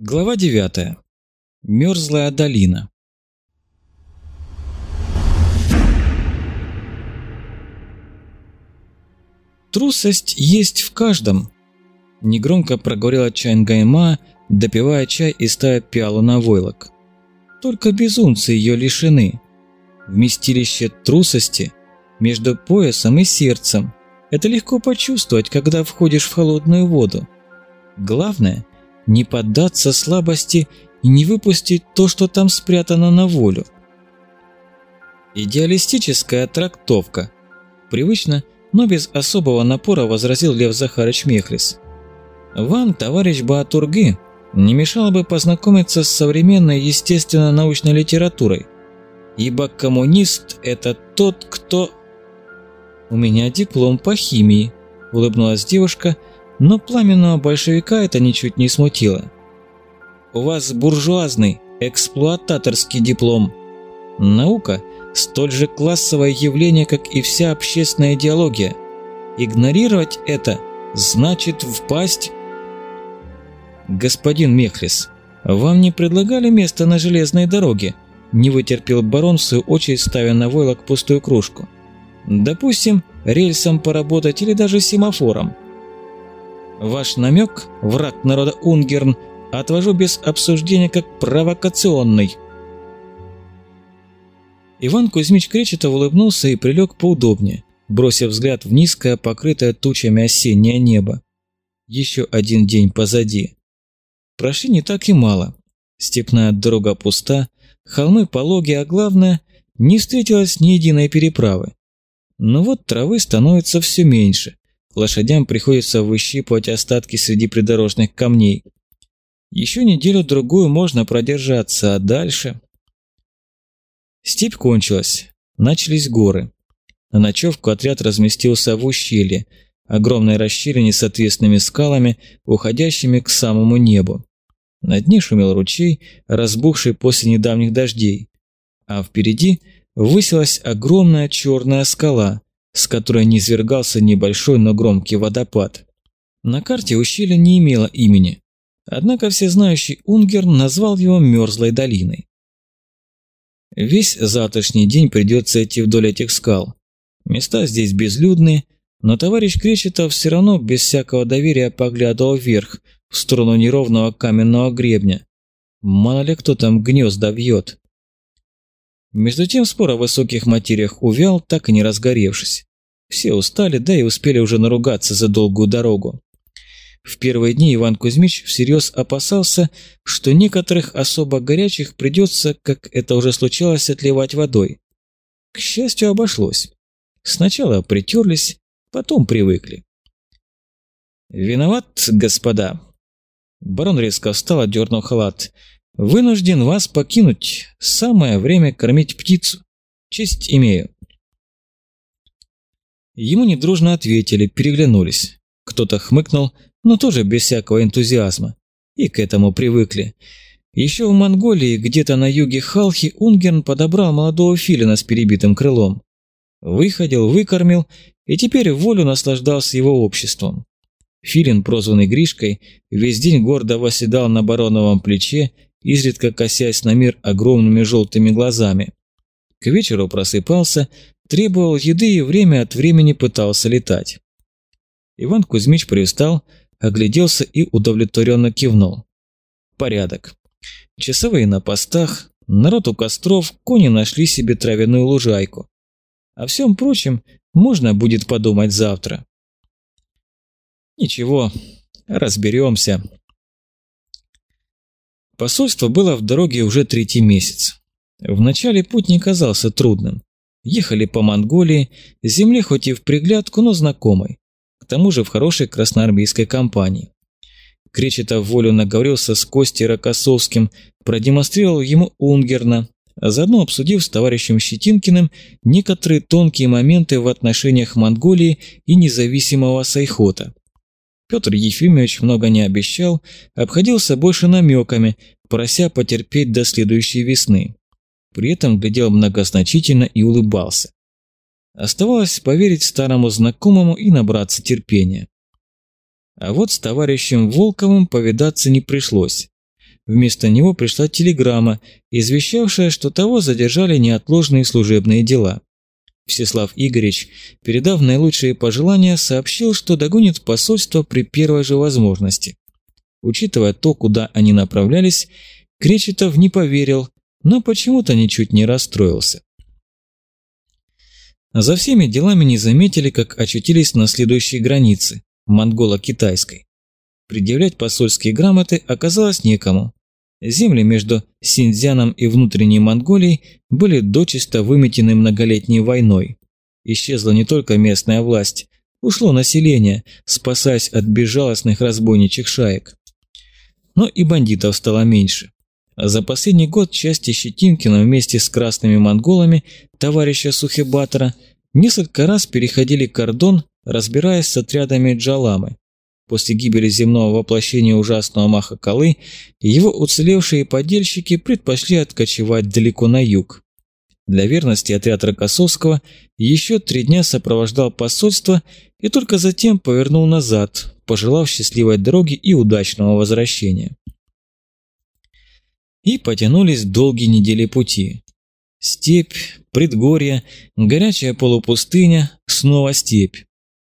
Глава 9. Мерзлая долина. Трусость есть в каждом, негромко проговорила Чайнгайма, допивая чай и ставя пиалу на войлок. Только безумцы ее лишены. Вместилище трусости между поясом и сердцем. Это легко почувствовать, когда входишь в холодную воду. Главное не поддаться слабости и не выпустить то, что там спрятано на волю. Идеалистическая трактовка. Привычно, но без особого напора возразил Лев Захарыч Мехлис. Вам, товарищ Баатурги, не мешало бы познакомиться с современной естественно-научной литературой, ибо коммунист – это тот, кто… «У меня диплом по химии», – улыбнулась девушка – но пламенного большевика это ничуть не смутило. «У вас буржуазный, эксплуататорский диплом. Наука – столь же классовое явление, как и вся общественная идеология. Игнорировать это значит впасть…» «Господин Мехлис, вам не предлагали место на железной дороге?» Не вытерпел барон, в свою очередь ставя на войлок пустую кружку. «Допустим, рельсом поработать или даже семафором. Ваш намек, враг народа Унгерн, отвожу без обсуждения как провокационный. Иван Кузьмич Кречетов улыбнулся и прилег поудобнее, бросив взгляд в низкое, покрытое тучами осеннее небо. Еще один день позади. Прошли не так и мало. Степная дорога пуста, холмы пологи, а главное, не встретилось ни единой переправы. Но вот травы становится все меньше, Лошадям приходится выщипывать остатки среди придорожных камней. Еще неделю-другую можно продержаться, а дальше... Степь кончилась. Начались горы. На ночевку отряд разместился в ущелье, огромной расщелине с отвесными скалами, уходящими к самому небу. На дне шумел ручей, разбухший после недавних дождей, а впереди высилась огромная черная скала, с которой низвергался небольшой, но громкий водопад. На карте ущелье не имело имени, однако всезнающий Унгерн назвал его Мерзлой долиной. Весь завтрашний день придется идти вдоль этих скал. Места здесь безлюдные, но товарищ Кречетов все равно без всякого доверия поглядывал вверх, в сторону неровного каменного гребня. Мало ли кто там гнезда вьет. Между тем спор о высоких материях увял, так и не разгоревшись. Все устали, да и успели уже наругаться за долгую дорогу. В первые дни Иван Кузьмич всерьез опасался, что некоторых особо горячих придется, как это уже случалось, отливать водой. К счастью, обошлось. Сначала притерлись, потом привыкли. «Виноват, господа!» Барон резко встал, отдернув халат. «Вынужден вас покинуть. Самое время кормить птицу. Честь имею». Ему недружно ответили, переглянулись. Кто-то хмыкнул, но тоже без всякого энтузиазма. И к этому привыкли. Еще в Монголии, где-то на юге Халхи, Унгерн подобрал молодого филина с перебитым крылом. Выходил, выкормил, и теперь волю наслаждался его обществом. Филин, прозванный Гришкой, весь день гордо восседал на бароновом плече, изредка косясь на мир огромными желтыми глазами. К вечеру просыпался, требовал еды и время от времени пытался летать. Иван Кузьмич привстал, огляделся и удовлетворенно кивнул. Порядок. Часовые на постах, народ у костров, кони нашли себе травяную лужайку. О всем прочем можно будет подумать завтра. Ничего, разберемся. Посольство было в дороге уже третий месяц. Вначале путь не казался трудным. Ехали по Монголии, земле хоть и в приглядку, но знакомой. К тому же в хорошей красноармейской компании. Кречетов волю наговорился с Костей Рокоссовским, продемонстрировал ему Унгерна, а заодно обсудив с товарищем Щетинкиным некоторые тонкие моменты в отношениях Монголии и независимого Сайхота. Петр Ефимович много не обещал, обходился больше намеками, прося потерпеть до следующей весны при этом глядел многозначительно и улыбался. Оставалось поверить старому знакомому и набраться терпения. А вот с товарищем Волковым повидаться не пришлось. вместо него пришла телеграмма, извещавшая, что того задержали неотложные служебные дела. Всеслав Игоревич, передав наилучшие пожелания, сообщил, что догонит посольство при первой же возможности. Учитывая то, куда они направлялись, Кречетов не поверил, но почему-то ничуть не расстроился. За всеми делами не заметили, как очутились на следующей границе – монголо-китайской. Предъявлять посольские грамоты оказалось некому. Земли между Синьцзяном и внутренней Монголией были дочисто выметены многолетней войной. Исчезла не только местная власть, ушло население, спасаясь от безжалостных разбойничьих шаек. Но и бандитов стало меньше. За последний год части Щетинкина вместе с красными монголами товарища Сухебатора несколько раз переходили кордон, разбираясь с отрядами Джаламы. После гибели земного воплощения ужасного Махакалы его уцелевшие подельщики предпочли откочевать далеко на юг. Для верности отряд Рокоссовского еще три дня сопровождал посольство и только затем повернул назад, пожелав счастливой дороги и удачного возвращения. И потянулись долгие недели пути. Степь, предгорье, горячая полупустыня, снова степь.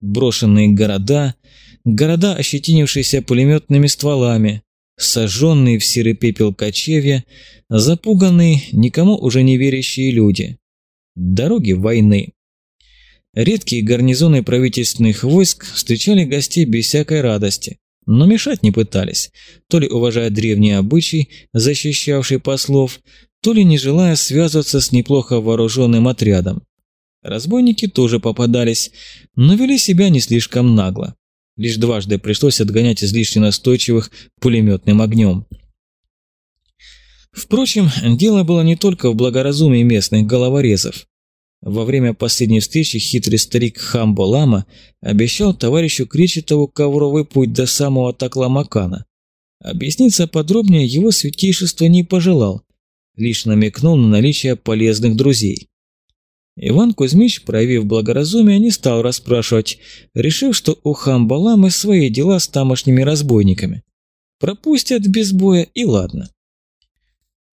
Брошенные города, города, ощетинившиеся пулеметными стволами, сожженные в серый пепел кочевья, запуганные, никому уже не верящие люди. Дороги войны. Редкие гарнизоны правительственных войск встречали гостей без всякой радости, но мешать не пытались, то ли уважая древние обычаи, защищавший послов, то ли не желая связываться с неплохо вооруженным отрядом. Разбойники тоже попадались, но вели себя не слишком нагло. Лишь дважды пришлось отгонять излишне настойчивых пулеметным огнем. Впрочем, дело было не только в благоразумии местных головорезов. Во время последней встречи хитрый старик Хамбо Лама обещал товарищу Кречетову ковровый путь до самого Такламакана. Объясниться подробнее его святейшество не пожелал, лишь намекнул на наличие полезных друзей. Иван Кузьмич, проявив благоразумие, не стал расспрашивать, решив, что у Хамбаламы свои дела с тамошними разбойниками. Пропустят без боя и ладно.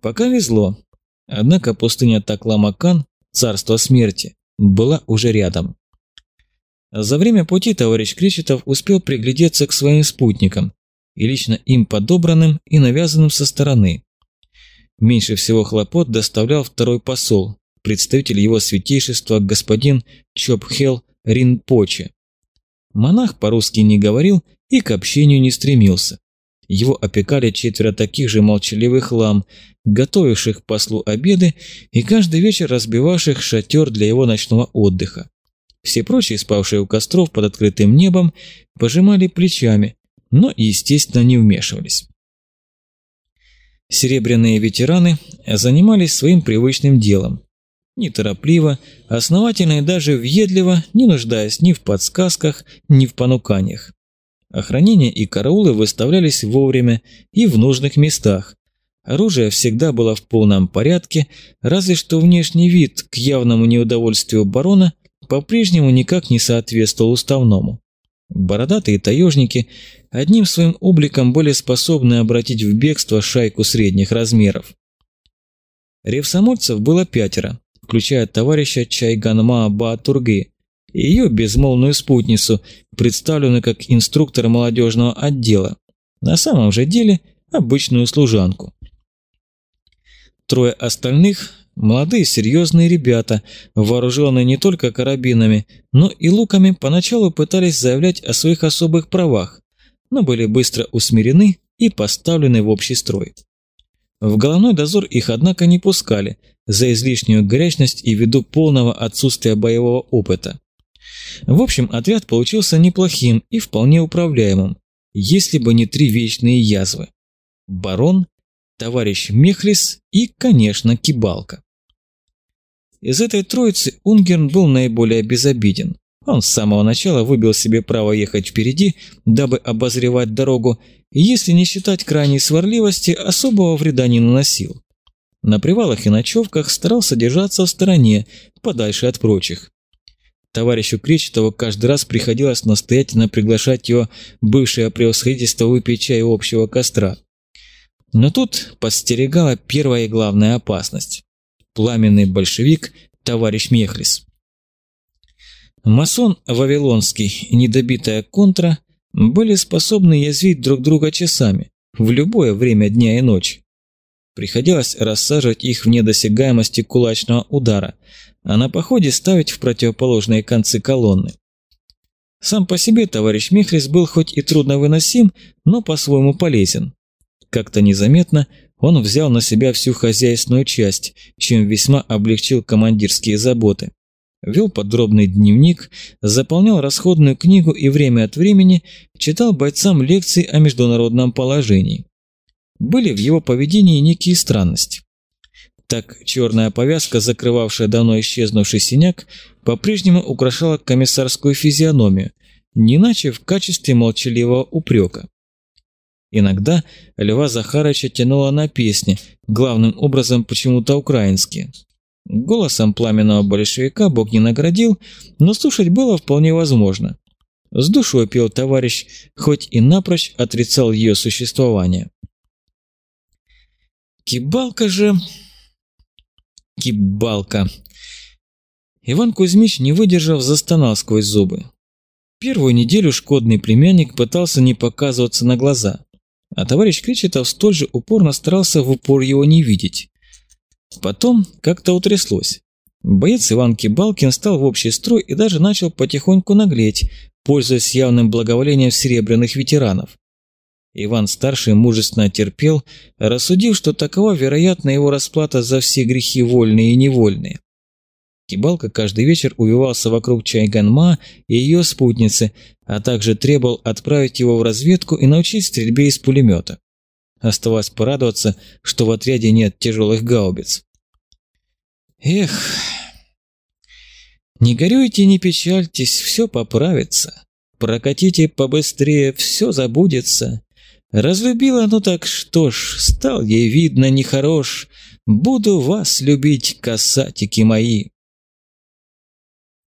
Пока везло. Однако пустыня Такламакан, царство смерти, была уже рядом. За время пути товарищ Кречетов успел приглядеться к своим спутникам, и лично им подобранным и навязанным со стороны. Меньше всего хлопот доставлял второй посол, представитель его святейшества господин Чопхел Ринпоче. Монах по-русски не говорил и к общению не стремился. Его опекали четверо таких же молчаливых лам, готовивших послу обеды и каждый вечер разбивавших шатер для его ночного отдыха. Все прочие, спавшие у костров под открытым небом, пожимали плечами, но, естественно, не вмешивались. Серебряные ветераны занимались своим привычным делом, неторопливо, основательно и даже въедливо, не нуждаясь ни в подсказках, ни в понуканиях. Охранение и караулы выставлялись вовремя и в нужных местах. Оружие всегда было в полном порядке, разве что внешний вид к явному неудовольствию барона по-прежнему никак не соответствовал уставному. Бородатые таежники одним своим обликом были способны обратить в бегство шайку средних размеров. Ревсомольцев было пятеро, включая товарища Чайганма Баатурги и ее безмолвную спутницу, представленную как инструктор молодежного отдела, на самом же деле обычную служанку. Трое остальных – молодые серьезные ребята, вооруженные не только карабинами, но и луками, поначалу пытались заявлять о своих особых правах, но были быстро усмирены и поставлены в общий строй. В головной дозор их, однако, не пускали за излишнюю горячность и ввиду полного отсутствия боевого опыта. В общем, отряд получился неплохим и вполне управляемым, если бы не три вечные язвы. Барон, товарищ Мехлис и, конечно, Кибалка. Из этой троицы Унгерн был наиболее безобиден. Он с самого начала выбил себе право ехать впереди, дабы обозревать дорогу, и если не считать крайней сварливости, особого вреда не наносил. На привалах и ночевках старался держаться в стороне, подальше от прочих. Товарищу Кречетову каждый раз приходилось настоятельно приглашать его бывшее превосходительство выпить чай у общего костра. Но тут подстерегала первая и главная опасность. Пламенный большевик товарищ Мехлис. Масон Вавилонский и недобитая контра были способны язвить друг друга часами, в любое время дня и ночи. Приходилось рассаживать их в недосягаемости кулачного удара, а на походе ставить в противоположные концы колонны. Сам по себе товарищ Мехлис был хоть и трудновыносим, но по-своему полезен. Как-то незаметно он взял на себя всю хозяйственную часть, чем весьма облегчил командирские заботы. Вел подробный дневник, заполнял расходную книгу и время от времени читал бойцам лекции о международном положении. Были в его поведении некие странности. Так черная повязка, закрывавшая давно исчезнувший синяк, по-прежнему украшала комиссарскую физиономию, не иначе в качестве молчаливого упрека. Иногда Льва Захарыча тянуло на песни, главным образом почему-то украинские. Голосом пламенного большевика Бог не наградил, но слушать было вполне возможно. С душой пел товарищ, хоть и напрочь отрицал ее существование. Кибалка же... Кибалка. Иван Кузьмич, не выдержав, застонал сквозь зубы. Первую неделю шкодный племянник пытался не показываться на глаза, а товарищ Кречетов столь же упорно старался в упор его не видеть. Потом как-то утряслось. Боец Иван Кибалкин стал в общий строй и даже начал потихоньку наглеть, пользуясь явным благоволением серебряных ветеранов. Иван-старший мужественно терпел, рассудив, что такова, вероятно, его расплата за все грехи вольные и невольные. Кибалка каждый вечер увивался вокруг Чайганма и ее спутницы, а также требовал отправить его в разведку и научить стрельбе из пулемета. Оставалось порадоваться, что в отряде нет тяжелых гаубиц. Эх, не горюйте, не печальтесь, все поправится. Прокатите побыстрее, все забудется. Разлюбила, ну так что ж, стал ей видно нехорош. Буду вас любить, касатики мои.